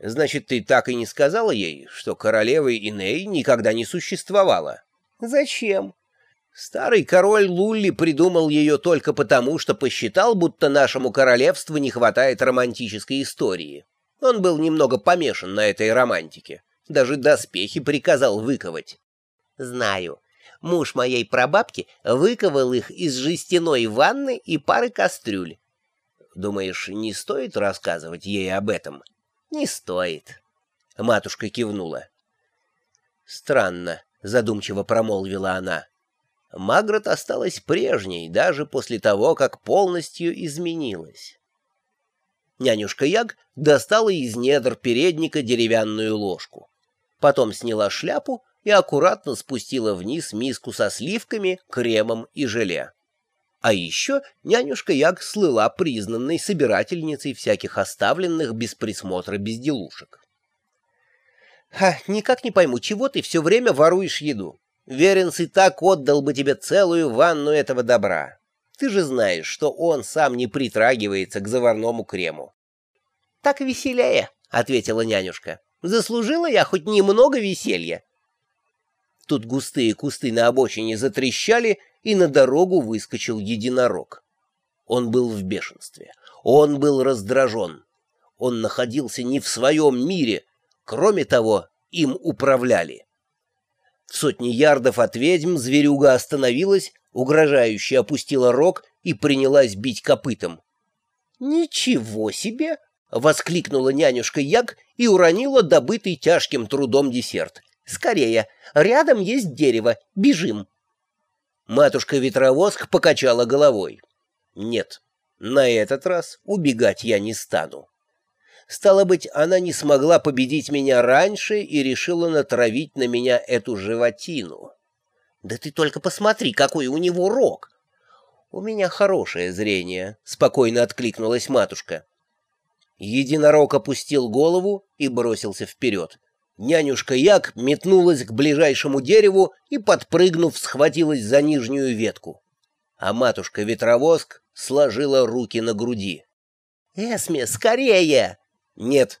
Значит, ты так и не сказала ей, что королевы Иней никогда не существовало? Зачем? Старый король Лулли придумал ее только потому, что посчитал, будто нашему королевству не хватает романтической истории. Он был немного помешан на этой романтике. Даже доспехи приказал выковать. Знаю. Муж моей прабабки выковал их из жестяной ванны и пары кастрюль. Думаешь, не стоит рассказывать ей об этом? Не стоит. Матушка кивнула. Странно, задумчиво промолвила она. Магрот осталась прежней, даже после того, как полностью изменилась. Нянюшка Яг достала из недр передника деревянную ложку. Потом сняла шляпу и аккуратно спустила вниз миску со сливками, кремом и желе. А еще нянюшка Яг слыла признанной собирательницей всяких оставленных без присмотра безделушек. «Ха, никак не пойму, чего ты все время воруешь еду? Веренс и так отдал бы тебе целую ванну этого добра. Ты же знаешь, что он сам не притрагивается к заварному крему». «Так веселее», — ответила нянюшка. «Заслужила я хоть немного веселья». Тут густые кусты на обочине затрещали, и на дорогу выскочил единорог. Он был в бешенстве. Он был раздражен. Он находился не в своем мире. Кроме того, им управляли. В сотни ярдов от ведьм зверюга остановилась, угрожающе опустила рог и принялась бить копытом. «Ничего себе!» — воскликнула нянюшка Яг и уронила добытый тяжким трудом десерт. «Скорее! Рядом есть дерево! Бежим!» Матушка-ветровоск покачала головой. «Нет, на этот раз убегать я не стану». Стало быть, она не смогла победить меня раньше и решила натравить на меня эту животину. Да ты только посмотри, какой у него рог! У меня хорошее зрение, — спокойно откликнулась матушка. Единорог опустил голову и бросился вперед. Нянюшка Як метнулась к ближайшему дереву и, подпрыгнув, схватилась за нижнюю ветку. А матушка-ветровоск сложила руки на груди. «Эсме, скорее!» Нет.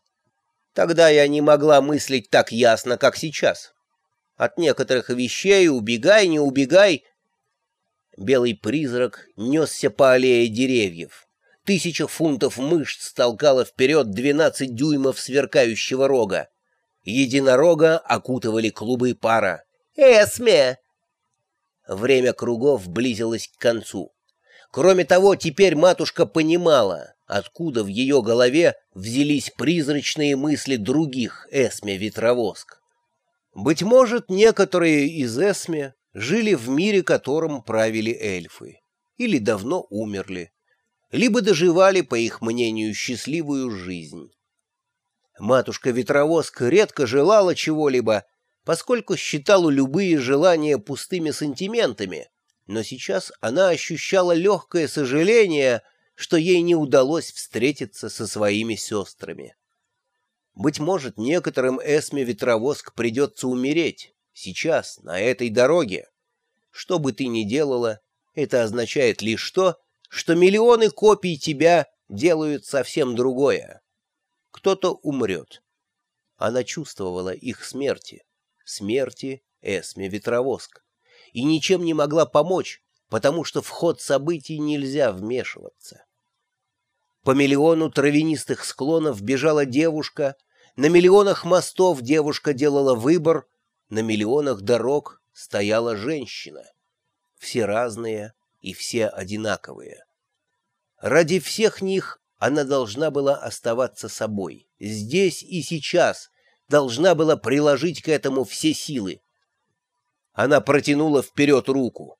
Тогда я не могла мыслить так ясно, как сейчас. От некоторых вещей убегай, не убегай. Белый призрак несся по аллее деревьев. Тысяча фунтов мышц толкала вперед двенадцать дюймов сверкающего рога. Единорога окутывали клубы пара. «Эсме!» Время кругов близилось к концу. Кроме того, теперь матушка понимала, откуда в ее голове взялись призрачные мысли других Эсме-ветровоск. Быть может, некоторые из Эсме жили в мире, которым правили эльфы, или давно умерли, либо доживали, по их мнению, счастливую жизнь. Матушка-ветровоск редко желала чего-либо, поскольку считала любые желания пустыми сантиментами, но сейчас она ощущала легкое сожаление — что ей не удалось встретиться со своими сестрами. Быть может, некоторым Эсме Ветровоск придется умереть, сейчас, на этой дороге. Что бы ты ни делала, это означает лишь то, что миллионы копий тебя делают совсем другое. Кто-то умрет. Она чувствовала их смерти, смерти Эсме Ветровоск, и ничем не могла помочь, потому что в ход событий нельзя вмешиваться. По миллиону травянистых склонов бежала девушка, на миллионах мостов девушка делала выбор, на миллионах дорог стояла женщина. Все разные и все одинаковые. Ради всех них она должна была оставаться собой, здесь и сейчас, должна была приложить к этому все силы. Она протянула вперед руку.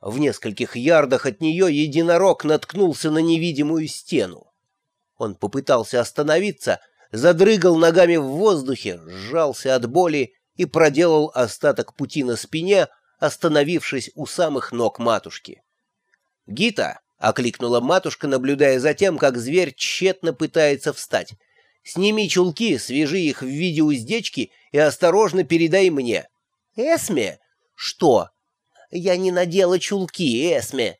В нескольких ярдах от нее единорог наткнулся на невидимую стену. Он попытался остановиться, задрыгал ногами в воздухе, сжался от боли и проделал остаток пути на спине, остановившись у самых ног матушки. «Гита!» — окликнула матушка, наблюдая за тем, как зверь тщетно пытается встать. «Сними чулки, свяжи их в виде уздечки и осторожно передай мне». «Эсме?» «Что?» Я не надела чулки, Эсме.